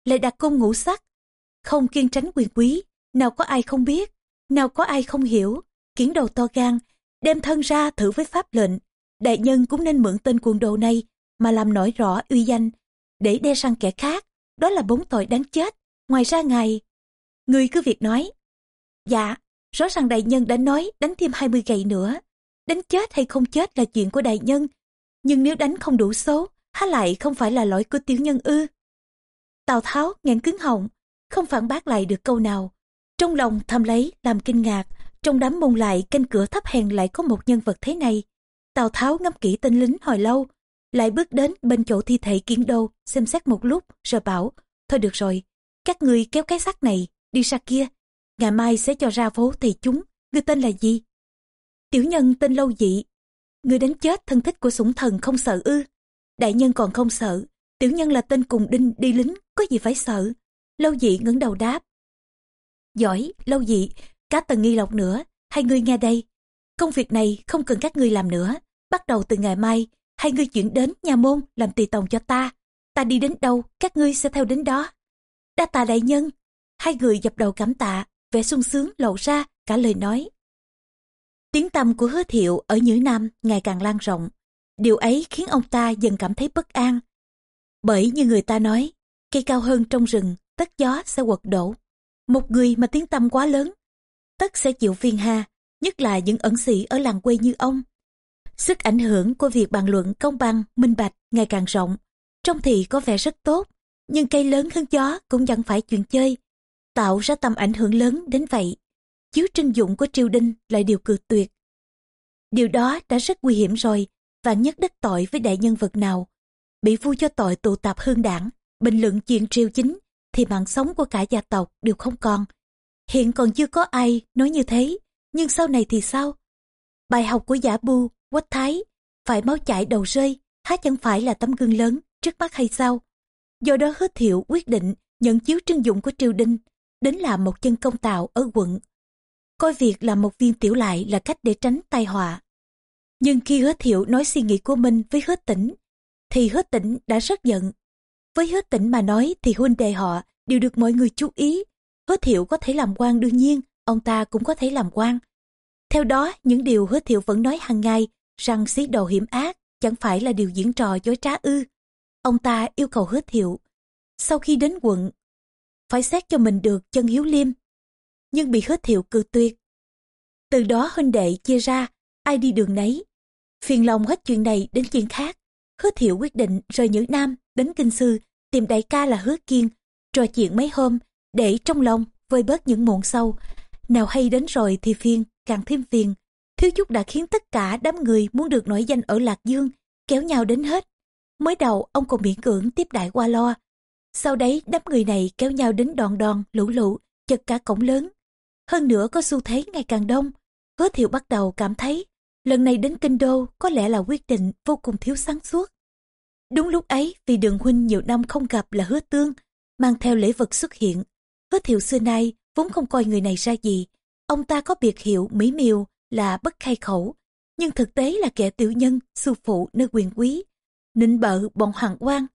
lại đặt công ngũ sắc, không kiên tránh quyền quý, nào có ai không biết, nào có ai không hiểu, kiến đầu to gan, đem thân ra thử với pháp lệnh. Đại nhân cũng nên mượn tên cuồng đồ này mà làm nổi rõ uy danh, để đe sang kẻ khác, đó là bốn tội đáng chết. Ngoài ra ngài, người cứ việc nói. Dạ, rõ ràng đại nhân đã nói đánh thêm 20 gậy nữa. Đánh chết hay không chết là chuyện của đại nhân, nhưng nếu đánh không đủ số, há lại không phải là lỗi của tiểu nhân ư. Tào Tháo nghẹn cứng họng, không phản bác lại được câu nào. Trong lòng thầm lấy làm kinh ngạc, trong đám môn lại canh cửa thấp hèn lại có một nhân vật thế này. Tào Tháo ngắm kỹ tên lính hồi lâu, lại bước đến bên chỗ thi thể kiến đô, xem xét một lúc, rồi bảo, thôi được rồi, các người kéo cái xác này, đi ra kia, ngày mai sẽ cho ra phố thầy chúng, người tên là gì? Tiểu nhân tên Lâu Dị, người đánh chết thân thích của sủng thần không sợ ư. Đại nhân còn không sợ, tiểu nhân là tên cùng đinh đi lính, có gì phải sợ. Lâu Dị ngẩng đầu đáp. Giỏi, Lâu Dị, cá tầng nghi lộc nữa, hai người nghe đây. Công việc này không cần các ngươi làm nữa, bắt đầu từ ngày mai, hai ngươi chuyển đến nhà môn làm tùy tòng cho ta. Ta đi đến đâu, các ngươi sẽ theo đến đó. Đa tạ đại nhân, hai người dập đầu cảm tạ, vẻ sung sướng lộ ra cả lời nói. Tiếng tâm của hứa thiệu ở Nhữ Nam ngày càng lan rộng. Điều ấy khiến ông ta dần cảm thấy bất an. Bởi như người ta nói, cây cao hơn trong rừng, tất gió sẽ quật đổ. Một người mà tiếng tâm quá lớn, tất sẽ chịu phiền hà, nhất là những ẩn sĩ ở làng quê như ông. Sức ảnh hưởng của việc bàn luận công bằng, minh bạch ngày càng rộng. Trong thì có vẻ rất tốt, nhưng cây lớn hơn gió cũng chẳng phải chuyện chơi. Tạo ra tầm ảnh hưởng lớn đến vậy chiếu trưng dụng của triều đình lại điều cực tuyệt. Điều đó đã rất nguy hiểm rồi, và nhất đắc tội với đại nhân vật nào. Bị vu cho tội tụ tập hương đảng, bình luận chuyện triều chính, thì mạng sống của cả gia tộc đều không còn. Hiện còn chưa có ai nói như thế, nhưng sau này thì sao? Bài học của giả bu, quách thái, phải máu chảy đầu rơi, há chẳng phải là tấm gương lớn trước mắt hay sao? Do đó hứa thiệu quyết định nhận chiếu trưng dụng của triều đình, đến làm một chân công tạo ở quận coi việc làm một viên tiểu lại là cách để tránh tai họa. Nhưng khi hứa thiệu nói suy nghĩ của mình với hứa tĩnh, thì hứa tĩnh đã rất giận. Với hứa tĩnh mà nói thì huynh đệ họ đều được mọi người chú ý. Hứa thiệu có thể làm quan đương nhiên, ông ta cũng có thể làm quan. Theo đó, những điều hứa thiệu vẫn nói hàng ngày rằng xí đồ hiểm ác chẳng phải là điều diễn trò dối trá ư. Ông ta yêu cầu hứa thiệu. Sau khi đến quận, phải xét cho mình được chân hiếu liêm nhưng bị hứa thiệu cự tuyệt. Từ đó huynh đệ chia ra, ai đi đường nấy. Phiền lòng hết chuyện này đến chuyện khác. Hứa thiệu quyết định rời Nhữ Nam đến Kinh Sư tìm đại ca là Hứa Kiên, trò chuyện mấy hôm để trong lòng vơi bớt những muộn sâu. Nào hay đến rồi thì phiền, càng thêm phiền. Thiếu chút đã khiến tất cả đám người muốn được nổi danh ở Lạc Dương kéo nhau đến hết. Mới đầu ông còn miễn cưỡng tiếp đại qua lo. Sau đấy đám người này kéo nhau đến đòn đòn, lũ lũ chật cả cổng lớn. Hơn nữa có xu thế ngày càng đông. Hứa thiệu bắt đầu cảm thấy lần này đến kinh đô có lẽ là quyết định vô cùng thiếu sáng suốt. Đúng lúc ấy vì đường huynh nhiều năm không gặp là hứa tương, mang theo lễ vật xuất hiện. Hứa thiệu xưa nay vốn không coi người này ra gì. Ông ta có biệt hiệu mỹ miều là bất khai khẩu, nhưng thực tế là kẻ tiểu nhân, sư phụ nơi quyền quý. Nịnh bợ bọn hoàng quan.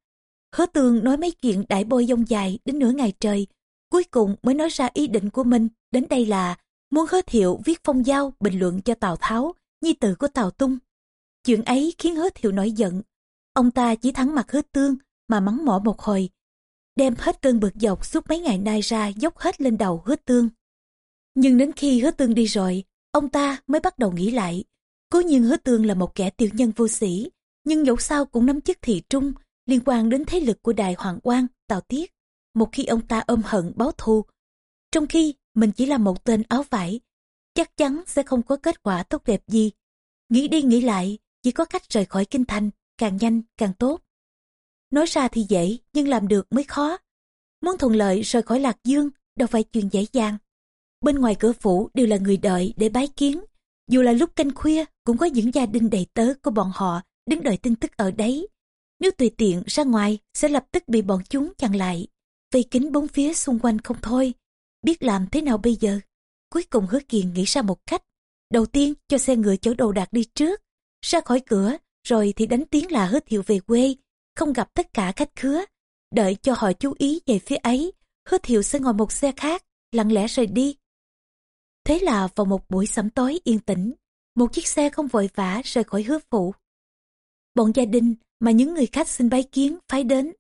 Hứa tương nói mấy chuyện đại bôi dông dài đến nửa ngày trời, Cuối cùng mới nói ra ý định của mình, đến đây là muốn hứa thiệu viết phong giao bình luận cho Tào Tháo, nhi tử của Tào Tung. Chuyện ấy khiến hứa thiệu nổi giận. Ông ta chỉ thắng mặt hứa tương mà mắng mỏ một hồi, đem hết cơn bực dọc suốt mấy ngày nay ra dốc hết lên đầu hứa tương. Nhưng đến khi hứa tương đi rồi, ông ta mới bắt đầu nghĩ lại. Cố nhiên hứa tương là một kẻ tiểu nhân vô sĩ, nhưng dẫu sao cũng nắm chức thị trung liên quan đến thế lực của đại hoàng quan, Tào Tiết một khi ông ta ôm hận báo thù. Trong khi mình chỉ là một tên áo vải, chắc chắn sẽ không có kết quả tốt đẹp gì. Nghĩ đi nghĩ lại, chỉ có cách rời khỏi kinh thành, càng nhanh càng tốt. Nói ra thì dễ, nhưng làm được mới khó. Muốn thuận lợi rời khỏi Lạc Dương, đâu phải chuyện dễ dàng. Bên ngoài cửa phủ đều là người đợi để bái kiến. Dù là lúc canh khuya, cũng có những gia đình đầy tớ của bọn họ đứng đợi tin tức ở đấy. Nếu tùy tiện ra ngoài, sẽ lập tức bị bọn chúng chặn lại. Vây kính bốn phía xung quanh không thôi. Biết làm thế nào bây giờ? Cuối cùng hứa kiền nghĩ ra một cách. Đầu tiên cho xe ngựa chở đồ đạc đi trước. Ra khỏi cửa rồi thì đánh tiếng là hứa thiệu về quê. Không gặp tất cả khách khứa. Đợi cho họ chú ý về phía ấy hứa thiệu sẽ ngồi một xe khác lặng lẽ rời đi. Thế là vào một buổi sẩm tối yên tĩnh một chiếc xe không vội vã rời khỏi hứa phủ bọn gia đình mà những người khách xin bái kiến phái đến.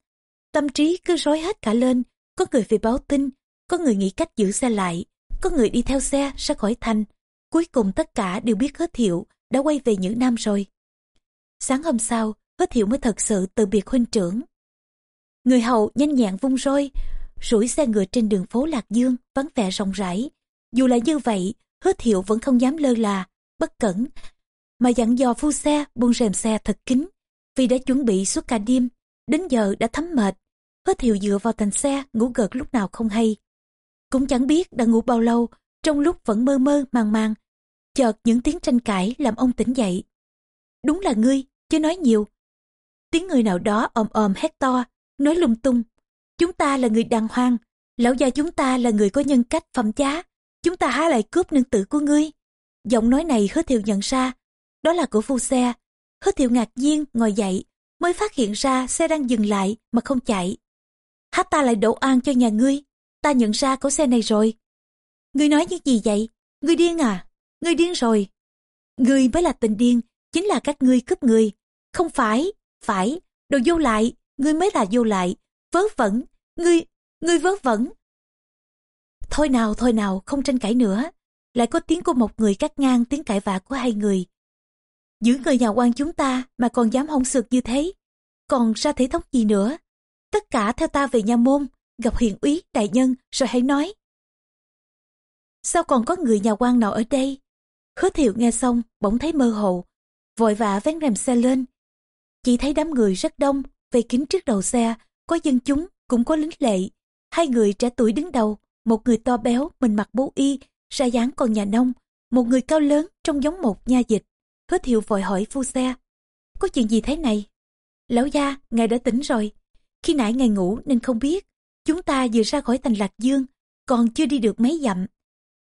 Tâm trí cứ rối hết cả lên, có người về báo tin, có người nghĩ cách giữ xe lại, có người đi theo xe ra khỏi thành. Cuối cùng tất cả đều biết hứa thiệu đã quay về những năm rồi. Sáng hôm sau, hứa thiệu mới thật sự từ biệt huynh trưởng. Người hầu nhanh nhẹn vung roi, rủi xe ngựa trên đường phố Lạc Dương vắng vẻ rộng rãi. Dù là như vậy, hứa thiệu vẫn không dám lơ là, bất cẩn, mà dặn dò phu xe buông rèm xe thật kín, vì đã chuẩn bị suốt cả đêm, đến giờ đã thấm mệt. Hứa thiệu dựa vào thành xe ngủ gật lúc nào không hay. Cũng chẳng biết đã ngủ bao lâu, trong lúc vẫn mơ mơ màng màng. Chợt những tiếng tranh cãi làm ông tỉnh dậy. Đúng là ngươi, chứ nói nhiều. Tiếng người nào đó ồm ồm hét to, nói lung tung. Chúng ta là người đàng hoàng, lão gia chúng ta là người có nhân cách phẩm giá. Chúng ta há lại cướp nương tử của ngươi. Giọng nói này hứa thiệu nhận ra, đó là của phu xe. Hứa thiệu ngạc nhiên ngồi dậy, mới phát hiện ra xe đang dừng lại mà không chạy. Hát ta lại đổ an cho nhà ngươi, ta nhận ra có xe này rồi. Ngươi nói những gì vậy? Ngươi điên à? Ngươi điên rồi. Ngươi mới là tình điên, chính là các ngươi cướp người. Không phải, phải, đồ vô lại, ngươi mới là vô lại, vớ vẩn, ngươi, ngươi vớ vẩn. Thôi nào, thôi nào, không tranh cãi nữa. Lại có tiếng của một người cắt ngang tiếng cãi vã của hai người. Giữ người nhà quan chúng ta mà còn dám hông sượt như thế. Còn ra thể thống gì nữa? Tất cả theo ta về nha môn, gặp huyện úy, đại nhân, rồi hãy nói. Sao còn có người nhà quan nào ở đây? Hứa thiệu nghe xong, bỗng thấy mơ hồ, vội vã vén rèm xe lên. Chỉ thấy đám người rất đông, về kín trước đầu xe, có dân chúng, cũng có lính lệ. Hai người trẻ tuổi đứng đầu, một người to béo, mình mặc bố y, ra dáng còn nhà nông, một người cao lớn trông giống một nha dịch. Hứa thiệu vội hỏi phu xe, có chuyện gì thế này? Lão gia, ngài đã tỉnh rồi. Khi nãy ngài ngủ nên không biết. Chúng ta vừa ra khỏi thành Lạc Dương, còn chưa đi được mấy dặm.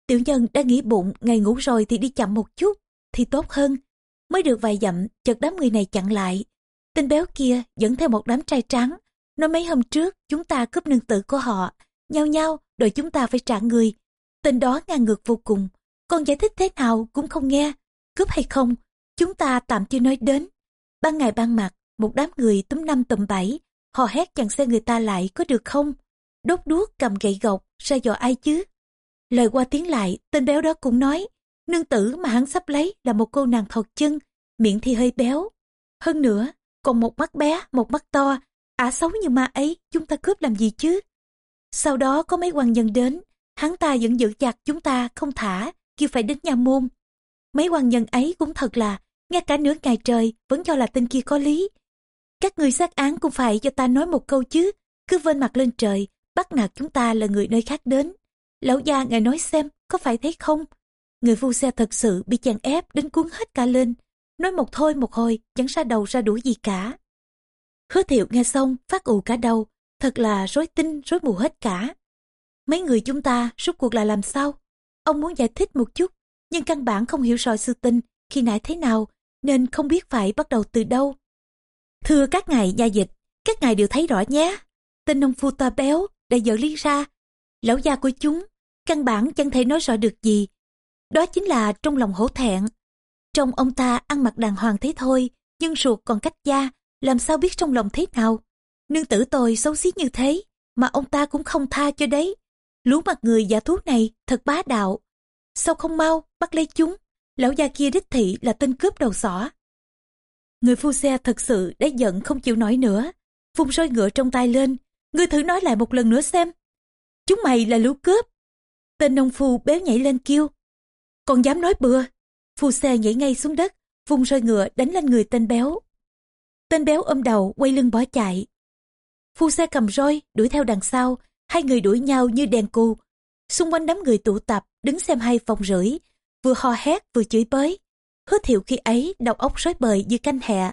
Tiểu nhân đã nghĩ bụng ngày ngủ rồi thì đi chậm một chút, thì tốt hơn. Mới được vài dặm, chợt đám người này chặn lại. Tên béo kia dẫn theo một đám trai trắng. Nói mấy hôm trước chúng ta cướp nương tử của họ. Nhau nhau đòi chúng ta phải trả người. Tên đó ngang ngược vô cùng. con giải thích thế nào cũng không nghe. Cướp hay không, chúng ta tạm chưa nói đến. Ban ngày ban mặt, một đám người túm năm tầm bảy, họ hét chặn xe người ta lại có được không? Đốt đuốc cầm gậy gộc, ra dò ai chứ? Lời qua tiếng lại, tên béo đó cũng nói, nương tử mà hắn sắp lấy là một cô nàng thọt chân, miệng thì hơi béo. Hơn nữa, còn một mắt bé, một mắt to, ả xấu như ma ấy, chúng ta cướp làm gì chứ? Sau đó có mấy quan nhân đến, hắn ta vẫn giữ chặt chúng ta không thả, kêu phải đến nhà môn. Mấy quan nhân ấy cũng thật là, ngay cả nửa ngày trời vẫn cho là tên kia có lý. Các người xác án cũng phải cho ta nói một câu chứ, cứ vên mặt lên trời, bắt nạt chúng ta là người nơi khác đến. Lão gia ngài nói xem, có phải thế không? Người vu xe thật sự bị chàng ép đến cuốn hết cả lên. Nói một thôi một hồi, chẳng ra đầu ra đuổi gì cả. Hứa thiệu nghe xong, phát ù cả đầu, thật là rối tinh, rối mù hết cả. Mấy người chúng ta rút cuộc là làm sao? Ông muốn giải thích một chút, nhưng căn bản không hiểu rõ sự tình khi nãy thế nào, nên không biết phải bắt đầu từ đâu. Thưa các ngài gia dịch, các ngài đều thấy rõ nhé. Tên nông phu ta béo đã dở lý ra. Lão gia của chúng, căn bản chẳng thể nói rõ được gì. Đó chính là trong lòng hổ thẹn. Trong ông ta ăn mặc đàng hoàng thế thôi, nhưng ruột còn cách da, làm sao biết trong lòng thế nào. Nương tử tôi xấu xí như thế, mà ông ta cũng không tha cho đấy. Lũ mặt người giả thuốc này thật bá đạo. Sao không mau, bắt lấy chúng. Lão gia kia đích thị là tên cướp đầu sỏ. Người phu xe thật sự đã giận không chịu nổi nữa. vùng roi ngựa trong tay lên. Ngươi thử nói lại một lần nữa xem. Chúng mày là lũ cướp. Tên nông phu béo nhảy lên kêu. Còn dám nói bừa. Phu xe nhảy ngay xuống đất, vung roi ngựa đánh lên người tên béo. Tên béo ôm đầu quay lưng bỏ chạy. Phu xe cầm roi đuổi theo đằng sau, hai người đuổi nhau như đèn cù. Xung quanh đám người tụ tập, đứng xem hai phòng rưỡi, vừa hò hét vừa chửi bới. Hứa thiệu khi ấy đầu óc rối bời như canh hẹ.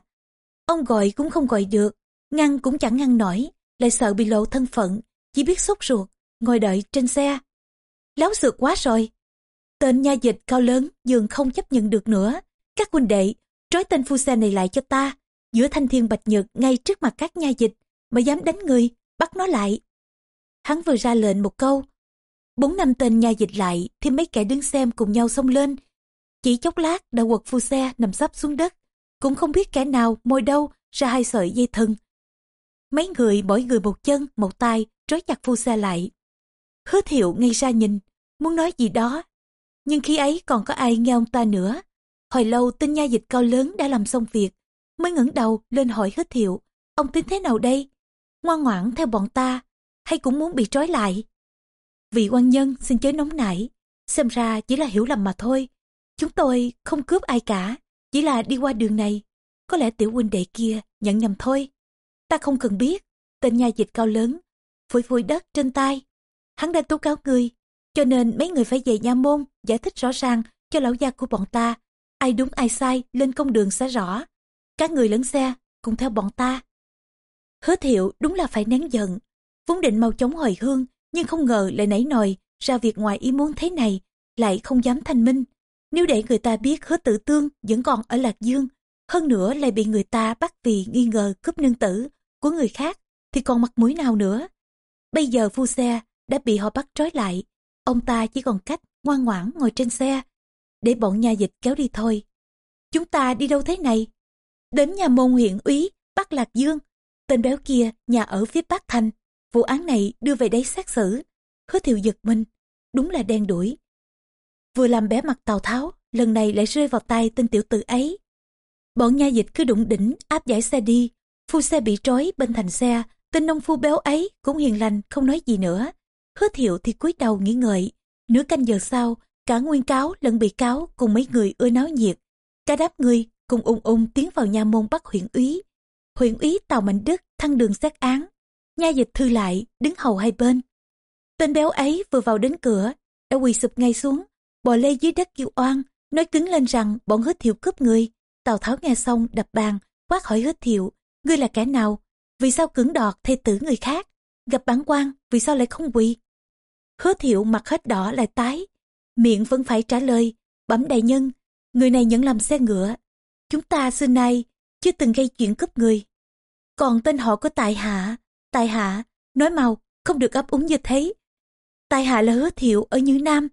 Ông gọi cũng không gọi được, ngăn cũng chẳng ngăn nổi, lại sợ bị lộ thân phận, chỉ biết sốt ruột, ngồi đợi trên xe. Láo sượt quá rồi. Tên nha dịch cao lớn dường không chấp nhận được nữa. Các huynh đệ, trói tên phu xe này lại cho ta, giữa thanh thiên bạch nhật ngay trước mặt các nha dịch, mà dám đánh người, bắt nó lại. Hắn vừa ra lệnh một câu, bốn năm tên nha dịch lại, thì mấy kẻ đứng xem cùng nhau xông lên. Chỉ chốc lát đã quật phu xe nằm sắp xuống đất, cũng không biết kẻ nào môi đâu ra hai sợi dây thừng. Mấy người mỗi người một chân, một tay, trói chặt phu xe lại. Hứa thiệu ngay ra nhìn, muốn nói gì đó. Nhưng khi ấy còn có ai nghe ông ta nữa. Hồi lâu tên nha dịch cao lớn đã làm xong việc, mới ngẩng đầu lên hỏi hứa thiệu. Ông tính thế nào đây? Ngoan ngoãn theo bọn ta, hay cũng muốn bị trói lại? Vị quan nhân xin chớ nóng nảy, xem ra chỉ là hiểu lầm mà thôi. Chúng tôi không cướp ai cả, chỉ là đi qua đường này. Có lẽ tiểu huynh đệ kia nhận nhầm thôi. Ta không cần biết, tên nha dịch cao lớn, phủi phủi đất trên tay. Hắn đã tố cáo người, cho nên mấy người phải về nha môn giải thích rõ ràng cho lão gia của bọn ta. Ai đúng ai sai lên công đường sẽ rõ. Các người lấn xe cùng theo bọn ta. Hứa thiệu đúng là phải nén giận. Vốn định mau chóng hồi hương nhưng không ngờ lại nảy nòi ra việc ngoài ý muốn thế này, lại không dám thanh minh. Nếu để người ta biết hứa tử tương vẫn còn ở lạc dương, hơn nữa lại bị người ta bắt vì nghi ngờ cướp nương tử của người khác, thì còn mặt mũi nào nữa? Bây giờ phu xe đã bị họ bắt trói lại, ông ta chỉ còn cách ngoan ngoãn ngồi trên xe, để bọn nhà dịch kéo đi thôi. Chúng ta đi đâu thế này? Đến nhà môn huyện úy bắc lạc dương, tên béo kia nhà ở phía bắc thành vụ án này đưa về đấy xét xử. Hứa thiệu giật mình. Đúng là đen đuổi vừa làm bé mặt tào tháo, lần này lại rơi vào tay tên tiểu tử ấy. Bọn nha dịch cứ đụng đỉnh, áp giải xe đi. Phu xe bị trói bên thành xe, tên nông phu béo ấy cũng hiền lành, không nói gì nữa. Hứa thiệu thì cúi đầu nghĩ ngợi. Nửa canh giờ sau, cả nguyên cáo lẫn bị cáo cùng mấy người ưa náo nhiệt. Cả đám người cùng ung ung tiến vào nhà môn bắt huyện úy. Huyện úy tàu mạnh đức thăng đường xét án nha dịch thư lại, đứng hầu hai bên. Tên béo ấy vừa vào đến cửa, đã quỳ sụp ngay xuống, bò lê dưới đất kêu oan, nói cứng lên rằng bọn hứa thiệu cướp người. Tào tháo nghe xong, đập bàn, quát hỏi hứa thiệu, ngươi là kẻ nào? Vì sao cưỡng đọt thê tử người khác? Gặp bản quan, vì sao lại không quỳ? Hứa thiệu mặt hết đỏ lại tái, miệng vẫn phải trả lời, bẩm đại nhân, người này nhận làm xe ngựa. Chúng ta xưa nay chưa từng gây chuyện cướp người. Còn tên họ của tại hạ Tại hạ, nói mau, không được ấp úng như thế. Tại hạ là hứa thiệu ở Như Nam.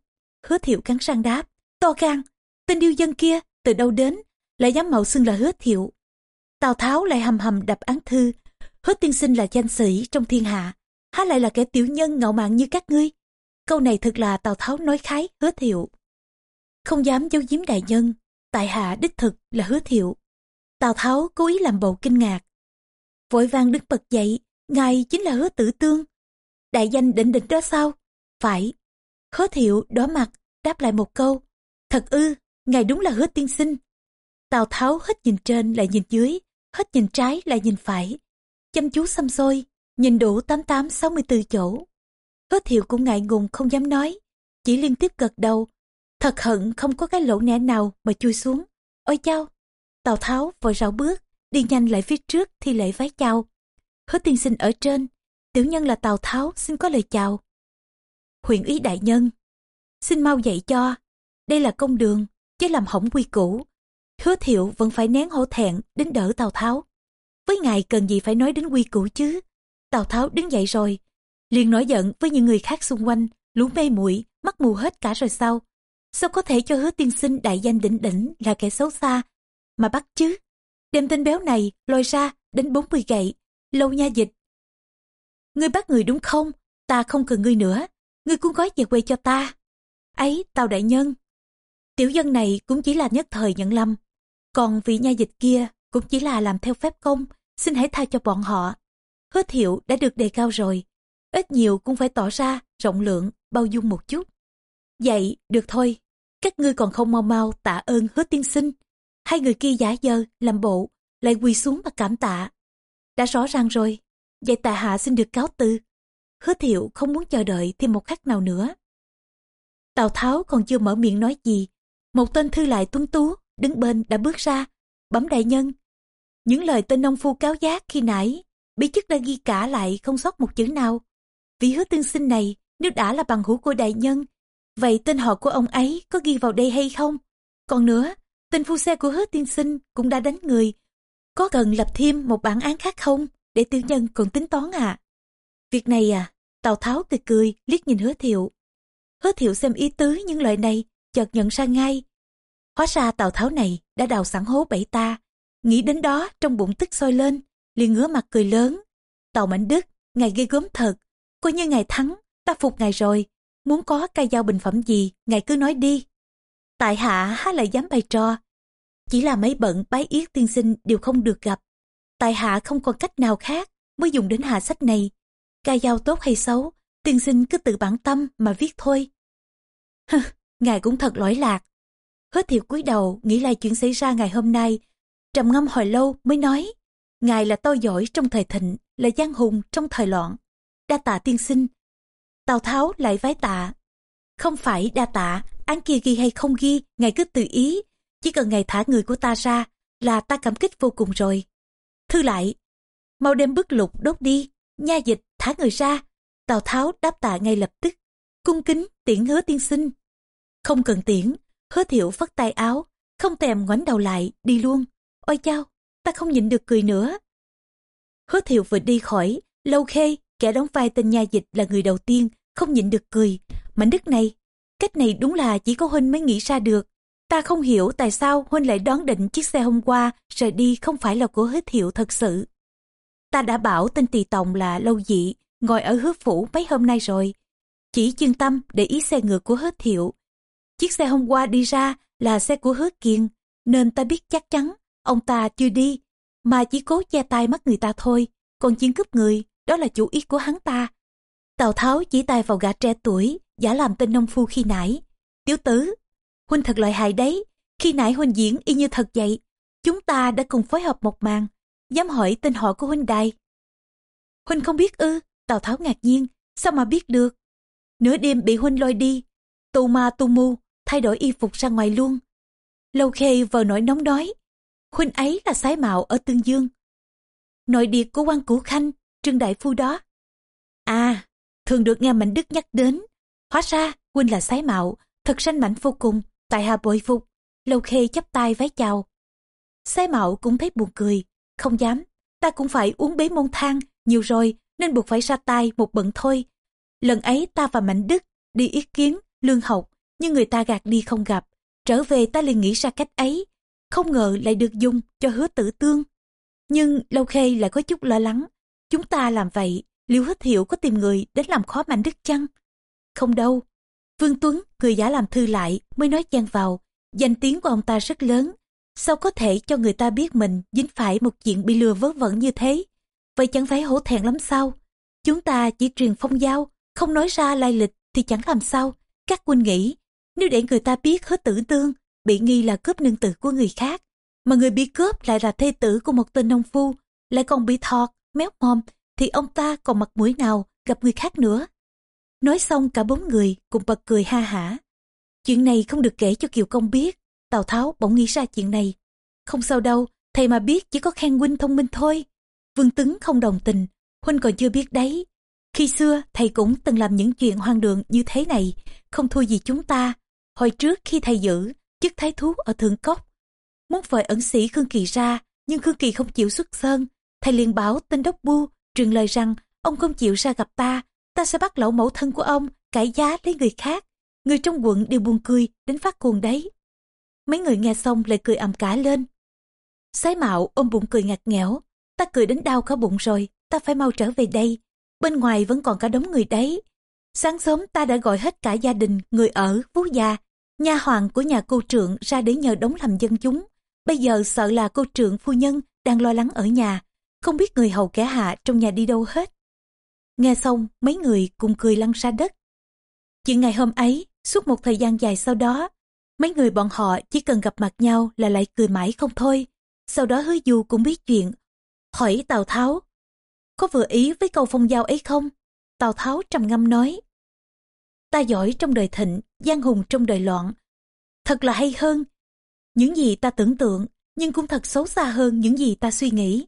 Hứa thiệu cắn răng đáp, to gan, tên điêu dân kia từ đâu đến, lại dám mạo xưng là hứa thiệu. Tào Tháo lại hầm hầm đập án thư, hứa tiên sinh là danh sĩ trong thiên hạ, há lại là kẻ tiểu nhân ngạo mạn như các ngươi. Câu này thật là Tào Tháo nói khái hứa thiệu. Không dám giấu giếm đại nhân, tại hạ đích thực là hứa thiệu. Tào Tháo cố ý làm bộ kinh ngạc. Vội vàng đứng bật dậy, ngài chính là hứa tử tương. Đại danh định định đó sao? Phải. Hứa thiệu đỏ mặt, đáp lại một câu. Thật ư, ngài đúng là hứa tiên sinh. Tào Tháo hết nhìn trên lại nhìn dưới, hết nhìn trái lại nhìn phải. Chăm chú xăm xôi, nhìn đủ 88-64 chỗ. Hứa thiệu cũng ngại ngùng không dám nói, chỉ liên tiếp gật đầu. Thật hận không có cái lỗ nẻ nào mà chui xuống. Ôi chao! Tào Tháo vội rảo bước, đi nhanh lại phía trước thi lễ vái chào hứa tiên sinh ở trên. Tiểu nhân là tào tháo, xin có lời chào. Huyện ý đại nhân, xin mau dạy cho. Đây là công đường, chứ làm hỏng quy củ. Hứa thiệu vẫn phải nén hổ thẹn, đến đỡ tào tháo. Với ngài cần gì phải nói đến quy củ chứ? Tào tháo đứng dậy rồi, liền nổi giận với những người khác xung quanh, lũ mê muội, mắt mù hết cả rồi sao sao có thể cho hứa tiên sinh đại danh đỉnh đỉnh là kẻ xấu xa mà bắt chứ? Đem tên béo này lôi ra đến 40 gậy lâu nha dịch. Ngươi bắt người đúng không? Ta không cần ngươi nữa. Ngươi cũng gói về quê cho ta. Ấy, tao đại nhân. Tiểu dân này cũng chỉ là nhất thời nhận lầm Còn vị nha dịch kia cũng chỉ là làm theo phép công. Xin hãy tha cho bọn họ. Hứa thiệu đã được đề cao rồi. Ít nhiều cũng phải tỏ ra rộng lượng, bao dung một chút. Vậy, được thôi. Các ngươi còn không mau mau tạ ơn hứa tiên sinh. Hai người kia giả dơ, làm bộ, lại quỳ xuống mà cảm tạ. Đã rõ ràng rồi, vậy tại hạ xin được cáo từ. Hứa thiệu không muốn chờ đợi thêm một khắc nào nữa. Tào Tháo còn chưa mở miệng nói gì. Một tên thư lại tuấn tú, đứng bên đã bước ra, bấm đại nhân. Những lời tên nông phu cáo giác khi nãy, bí chức đã ghi cả lại không sót một chữ nào. vị hứa tương sinh này, nếu đã là bằng hữu của đại nhân, vậy tên họ của ông ấy có ghi vào đây hay không? Còn nữa, tên phu xe của hứa tiên sinh cũng đã đánh người, có cần lập thêm một bản án khác không? Để tiểu nhân còn tính toán à? Việc này à? Tào Tháo cười cười, liếc nhìn hứa thiệu. Hứa thiệu xem ý tứ những lời này, chợt nhận ra ngay. Hóa ra Tào Tháo này đã đào sẵn hố bẫy ta. nghĩ đến đó trong bụng tức sôi lên, liền ngứa mặt cười lớn. Tào Mạnh Đức, ngài ghê gớm thật, coi như ngài thắng, ta phục ngài rồi, muốn có cây dao bình phẩm gì, ngài cứ nói đi. Tại hạ há lại dám bày trò, chỉ là mấy bận bái yết tiên sinh đều không được gặp. Tại hạ không còn cách nào khác mới dùng đến hạ sách này. Ca dao tốt hay xấu, tiên sinh cứ tự bản tâm mà viết thôi. Ngài cũng thật lỗi lạc. Hứa thiệu cúi đầu nghĩ lại chuyện xảy ra ngày hôm nay. Trầm ngâm hồi lâu mới nói, ngài là to giỏi trong thời thịnh, là giang hùng trong thời loạn. Đa tạ tiên sinh. Tào Tháo lại vái tạ. Không phải đa tạ, án kia ghi hay không ghi, ngài cứ tự ý. Chỉ cần ngài thả người của ta ra là ta cảm kích vô cùng rồi. Thư lại, mau đem bức lục đốt đi, nha dịch thả người ra. Tào Tháo đáp tạ ngay lập tức, cung kính tiễn hứa tiên sinh. Không cần tiễn, hứa thiệu phất tay áo, không tèm ngoảnh đầu lại, đi luôn. Ôi chao, ta không nhịn được cười nữa. Hứa thiệu vừa đi khỏi, lâu khê, kẻ đóng vai tên nha dịch là người đầu tiên, không nhịn được cười. Mảnh đức này, cách này đúng là chỉ có Huynh mới nghĩ ra được. Ta không hiểu tại sao Huynh lại đoán định chiếc xe hôm qua rời đi không phải là của hứa thiệu thật sự. Ta đã bảo tên tỳ tòng là lâu dị, ngồi ở hứa phủ mấy hôm nay rồi. Chỉ chuyên tâm để ý xe ngựa của hứa thiệu. Chiếc xe hôm qua đi ra là xe của hứa kiên, nên ta biết chắc chắn ông ta chưa đi, mà chỉ cố che tay mắt người ta thôi. Còn chiến cướp người, đó là chủ ý của hắn ta. Tào Tháo chỉ tay vào gã trẻ tuổi, giả làm tên nông phu khi nãy. Tiểu tử, huynh thật lợi hại đấy, khi nãy huynh diễn y như thật vậy. Chúng ta đã cùng phối hợp một màn, dám hỏi tên họ của huynh đài. Huynh không biết ư, Tào Tháo ngạc nhiên, sao mà biết được. Nửa đêm bị huynh lôi đi, tù ma tu mu, thay đổi y phục ra ngoài luôn. Lâu khê vào nổi nóng nói, huynh ấy là sái mạo ở Tương Dương. Nội địa của quan cửu khanh, trương đại phu đó. À, thường được nghe Mạnh Đức nhắc đến. Hóa ra, huynh là sái mạo, thật sanh mạnh vô cùng, tại hạ bội phục. Lâu khê chắp tay vái chào. Sái mạo cũng thấy buồn cười, không dám, ta cũng phải uống bế môn thang, nhiều rồi nên buộc phải ra tay một bận thôi. Lần ấy ta và Mạnh Đức đi ý kiến, lương học, nhưng người ta gạt đi không gặp. Trở về ta liền nghĩ ra cách ấy, không ngờ lại được dùng cho hứa tử tương. Nhưng Lâu Khê lại có chút lo lắng, chúng ta làm vậy, liệu hết hiệu có tìm người đến làm khó Mạnh Đức chăng? Không đâu. Vương Tuấn cười giả làm thư lại mới nói chen vào, danh tiếng của ông ta rất lớn, sao có thể cho người ta biết mình dính phải một chuyện bị lừa vớ vẩn như thế? Vậy chẳng phải hổ thẹn lắm sao? Chúng ta chỉ truyền phong giao, không nói ra lai lịch thì chẳng làm sao. Các quân nghĩ, nếu để người ta biết hứa tử tương, bị nghi là cướp nương tử của người khác, mà người bị cướp lại là thê tử của một tên nông phu, lại còn bị thọt, méo mòm, thì ông ta còn mặt mũi nào gặp người khác nữa. Nói xong cả bốn người cùng bật cười ha hả. Chuyện này không được kể cho Kiều Công biết, Tào Tháo bỗng nghĩ ra chuyện này. Không sao đâu, thầy mà biết chỉ có khen huynh thông minh thôi. Vương Tứng không đồng tình, huynh còn chưa biết đấy. Khi xưa thầy cũng từng làm những chuyện hoang đường như thế này, không thua gì chúng ta. Hồi trước khi thầy giữ chức thái thú ở Thượng Cốc, muốn vời ẩn sĩ Khương Kỳ ra, nhưng Khương Kỳ không chịu xuất sơn. Thầy liền bảo tên đốc bu, truyền lời rằng ông không chịu ra gặp ta, ta sẽ bắt lẩu mẫu thân của ông, cải giá lấy người khác. Người trong quận đều buồn cười, đến phát cuồng đấy. Mấy người nghe xong lại cười ầm cả lên. Sái mạo ôm bụng cười ngặt nghẽo, ta cười đến đau cả bụng rồi, ta phải mau trở về đây. Bên ngoài vẫn còn cả đống người đấy. Sáng sớm ta đã gọi hết cả gia đình, người ở, vú già, nha hoàng của nhà cô trượng ra để nhờ đóng làm dân chúng. Bây giờ sợ là cô trượng phu nhân đang lo lắng ở nhà, không biết người hầu kẻ hạ trong nhà đi đâu hết. Nghe xong, mấy người cùng cười lăn ra đất. Chuyện ngày hôm ấy, suốt một thời gian dài sau đó, mấy người bọn họ chỉ cần gặp mặt nhau là lại cười mãi không thôi. Sau đó hứa du cũng biết chuyện, hỏi Tào Tháo, có vừa ý với câu phong giao ấy không? Tào Tháo trầm ngâm nói, ta giỏi trong đời thịnh, giang hùng trong đời loạn. Thật là hay hơn, những gì ta tưởng tượng, nhưng cũng thật xấu xa hơn những gì ta suy nghĩ.